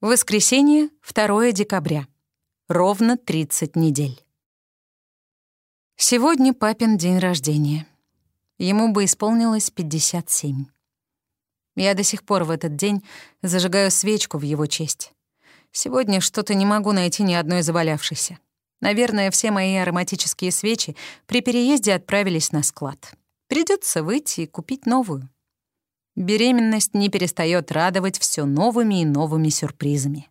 Воскресенье, 2 декабря. Ровно 30 недель. Сегодня папин день рождения. Ему бы исполнилось 57. Я до сих пор в этот день зажигаю свечку в его честь. Сегодня что-то не могу найти ни одной завалявшейся. Наверное, все мои ароматические свечи при переезде отправились на склад. Придется выйти и купить новую. Беременность не перестает радовать все новыми и новыми сюрпризами.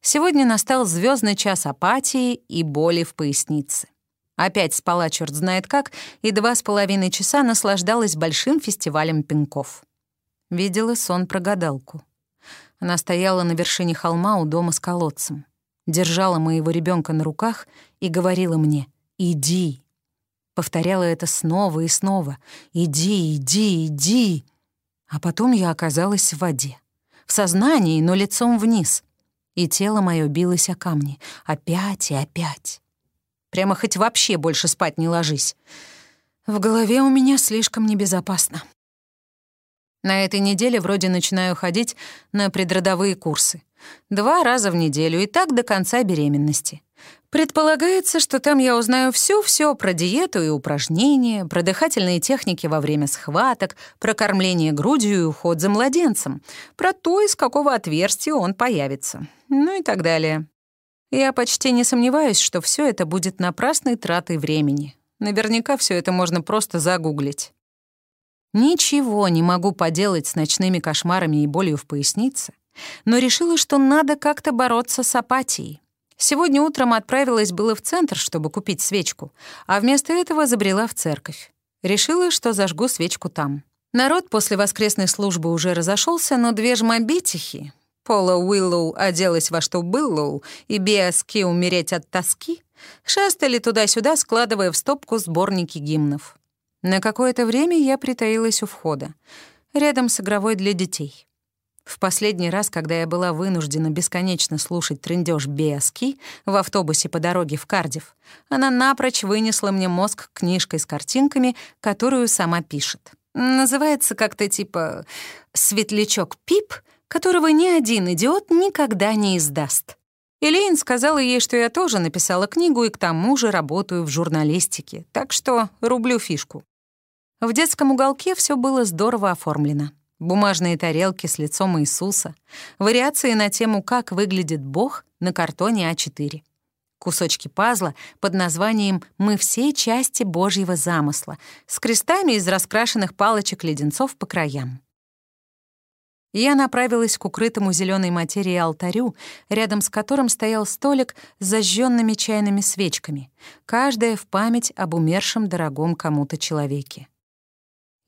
Сегодня настал звездный час апатии и боли в пояснице. Опять спала черт знает как, и два с половиной часа наслаждалась большим фестивалем пинков. Видела сон про гадалку. Она стояла на вершине холма у дома с колодцем, держала моего ребенка на руках и говорила мне «Иди». Повторяла это снова и снова «Иди, иди, иди». А потом я оказалась в воде. В сознании, но лицом вниз. И тело мое билось о камни. Опять и опять. Прямо хоть вообще больше спать не ложись. В голове у меня слишком небезопасно. На этой неделе вроде начинаю ходить на предродовые курсы. Два раза в неделю и так до конца беременности. Предполагается, что там я узнаю все-все про диету и упражнения, про дыхательные техники во время схваток, про кормление грудью и уход за младенцем, про то, из какого отверстия он появится, ну и так далее. Я почти не сомневаюсь, что все это будет напрасной тратой времени. Наверняка все это можно просто загуглить. Ничего не могу поделать с ночными кошмарами и болью в пояснице, но решила, что надо как-то бороться с апатией. Сегодня утром отправилась было в центр, чтобы купить свечку, а вместо этого забрела в церковь. Решила, что зажгу свечку там. Народ после воскресной службы уже разошелся, но две жмобитихи, Пола Уиллоу оделась во что Биллоу и Биаски умереть от тоски, шастали туда-сюда, складывая в стопку сборники гимнов. На какое-то время я притаилась у входа, рядом с игровой для детей. В последний раз, когда я была вынуждена бесконечно слушать трындёж Биаски в автобусе по дороге в Кардив, она напрочь вынесла мне мозг книжкой с картинками, которую сама пишет. Называется как-то типа «Светлячок Пип», которого ни один идиот никогда не издаст. Элейн сказала ей, что я тоже написала книгу и к тому же работаю в журналистике, так что рублю фишку. В детском уголке все было здорово оформлено бумажные тарелки с лицом Иисуса, вариации на тему «Как выглядит Бог» на картоне А4. Кусочки пазла под названием «Мы все части Божьего замысла» с крестами из раскрашенных палочек леденцов по краям. Я направилась к укрытому зеленой материи алтарю, рядом с которым стоял столик с зажженными чайными свечками, каждая в память об умершем дорогом кому-то человеке.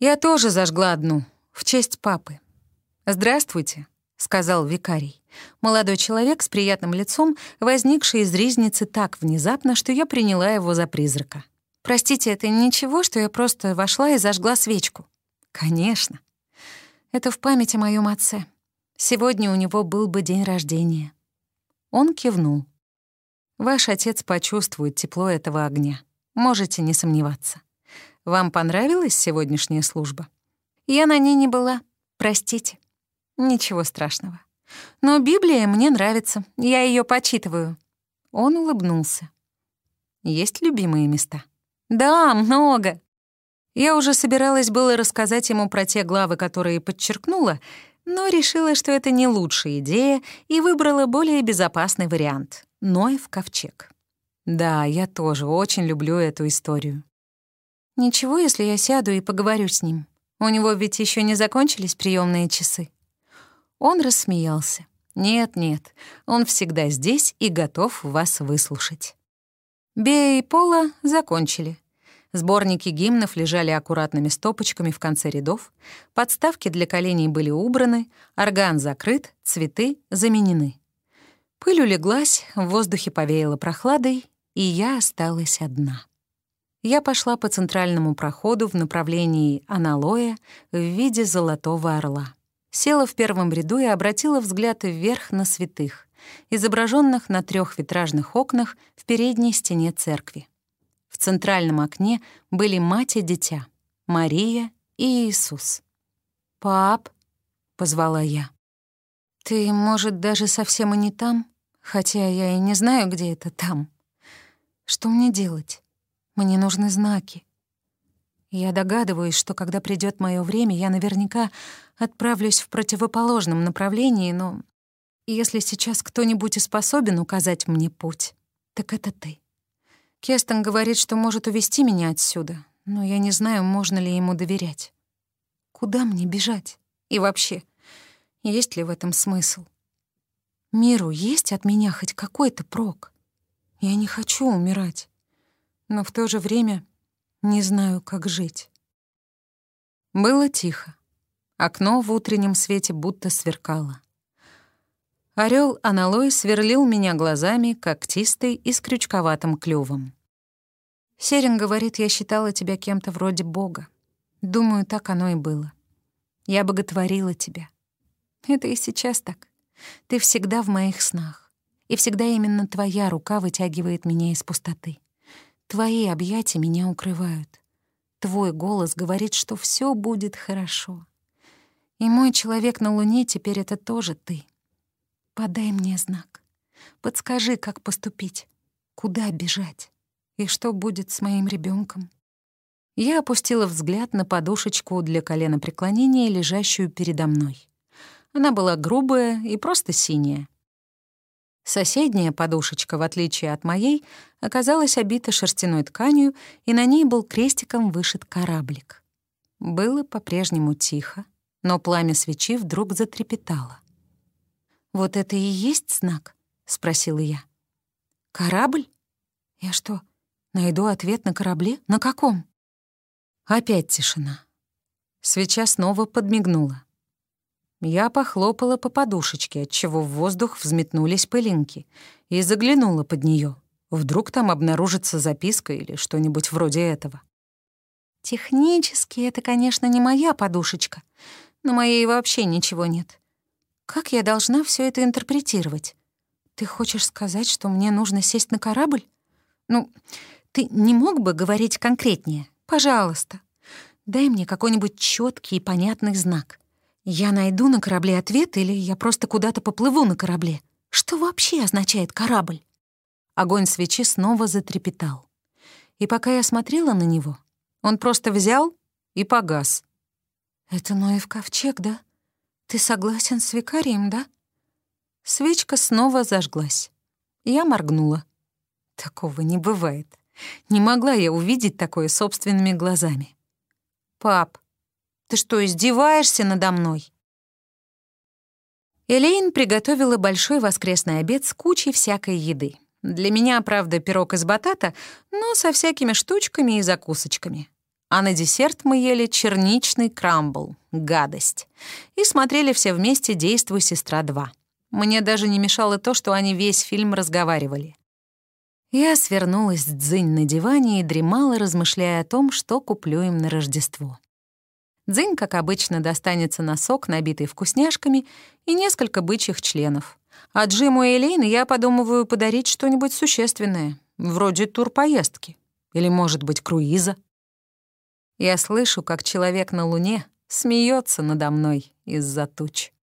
Я тоже зажгла одну — в честь папы. «Здравствуйте», — сказал викарий. Молодой человек с приятным лицом, возникший из ризницы так внезапно, что я приняла его за призрака. «Простите, это ничего, что я просто вошла и зажгла свечку?» «Конечно. Это в память о моем отце. Сегодня у него был бы день рождения». Он кивнул. «Ваш отец почувствует тепло этого огня. Можете не сомневаться. Вам понравилась сегодняшняя служба?» Я на ней не была. Простите. Ничего страшного. Но Библия мне нравится. Я ее почитываю. Он улыбнулся. Есть любимые места? Да, много. Я уже собиралась было рассказать ему про те главы, которые подчеркнула, но решила, что это не лучшая идея, и выбрала более безопасный вариант — Ноев ковчег. Да, я тоже очень люблю эту историю. Ничего, если я сяду и поговорю с ним. У него ведь еще не закончились приемные часы. Он рассмеялся. Нет, нет, он всегда здесь и готов вас выслушать. Бея и Пола закончили. Сборники гимнов лежали аккуратными стопочками в конце рядов, подставки для коленей были убраны, орган закрыт, цветы заменены. Пыль улеглась, в воздухе повеяло прохладой, и я осталась одна я пошла по центральному проходу в направлении аналоя в виде золотого орла. Села в первом ряду и обратила взгляд вверх на святых, изображенных на трех витражных окнах в передней стене церкви. В центральном окне были мать и дитя, Мария и Иисус. «Пап», — позвала я. Ты, может, даже совсем и не там, хотя я и не знаю, где это там. Что мне делать? Мне нужны знаки. Я догадываюсь, что когда придет мое время, я наверняка отправлюсь в противоположном направлении, но если сейчас кто-нибудь и способен указать мне путь, так это ты. Кестон говорит, что может увести меня отсюда, но я не знаю, можно ли ему доверять. Куда мне бежать? И вообще, есть ли в этом смысл? Миру есть от меня хоть какой-то прок? Я не хочу умирать, но в то же время не знаю, как жить. Было тихо. Окно в утреннем свете будто сверкало. Орел аналой сверлил меня глазами, когтистый и с крючковатым клювом. Серин говорит, я считала тебя кем-то вроде Бога. Думаю, так оно и было. Я боготворила тебя. Это и сейчас так. Ты всегда в моих снах. И всегда именно твоя рука вытягивает меня из пустоты. Твои объятия меня укрывают. Твой голос говорит, что все будет хорошо. И мой человек на Луне теперь это тоже ты. Подай мне знак. Подскажи, как поступить, куда бежать и что будет с моим ребенком. Я опустила взгляд на подушечку для колена преклонения, лежащую передо мной. Она была грубая и просто синяя. Соседняя подушечка, в отличие от моей, оказалась обита шерстяной тканью, и на ней был крестиком вышит кораблик. Было по-прежнему тихо, но пламя свечи вдруг затрепетало. «Вот это и есть знак?» — спросила я. «Корабль? Я что, найду ответ на корабле? На каком?» Опять тишина. Свеча снова подмигнула. Я похлопала по подушечке, отчего в воздух взметнулись пылинки, и заглянула под нее. Вдруг там обнаружится записка или что-нибудь вроде этого. Технически это, конечно, не моя подушечка, но моей вообще ничего нет. Как я должна все это интерпретировать? Ты хочешь сказать, что мне нужно сесть на корабль? Ну, ты не мог бы говорить конкретнее? Пожалуйста. Дай мне какой-нибудь четкий и понятный знак. Я найду на корабле ответ или я просто куда-то поплыву на корабле? Что вообще означает корабль? Огонь свечи снова затрепетал. И пока я смотрела на него, он просто взял и погас. «Это Ноев ковчег, да?» «Ты согласен с викарием, да?» Свечка снова зажглась. Я моргнула. Такого не бывает. Не могла я увидеть такое собственными глазами. «Пап, ты что, издеваешься надо мной?» Элейн приготовила большой воскресный обед с кучей всякой еды. Для меня, правда, пирог из батата, но со всякими штучками и закусочками. А на десерт мы ели черничный крамбл, гадость. И смотрели все вместе «Действуй, сестра 2». Мне даже не мешало то, что они весь фильм разговаривали. Я свернулась дзынь на диване и дремала, размышляя о том, что куплю им на Рождество. Дзынь, как обычно, достанется носок, набитый вкусняшками, и несколько бычьих членов. А Джиму и Элейн я подумываю подарить что-нибудь существенное, вроде турпоездки. Или, может быть, круиза. Я слышу, как человек на Луне смеется надо мной из-за туч.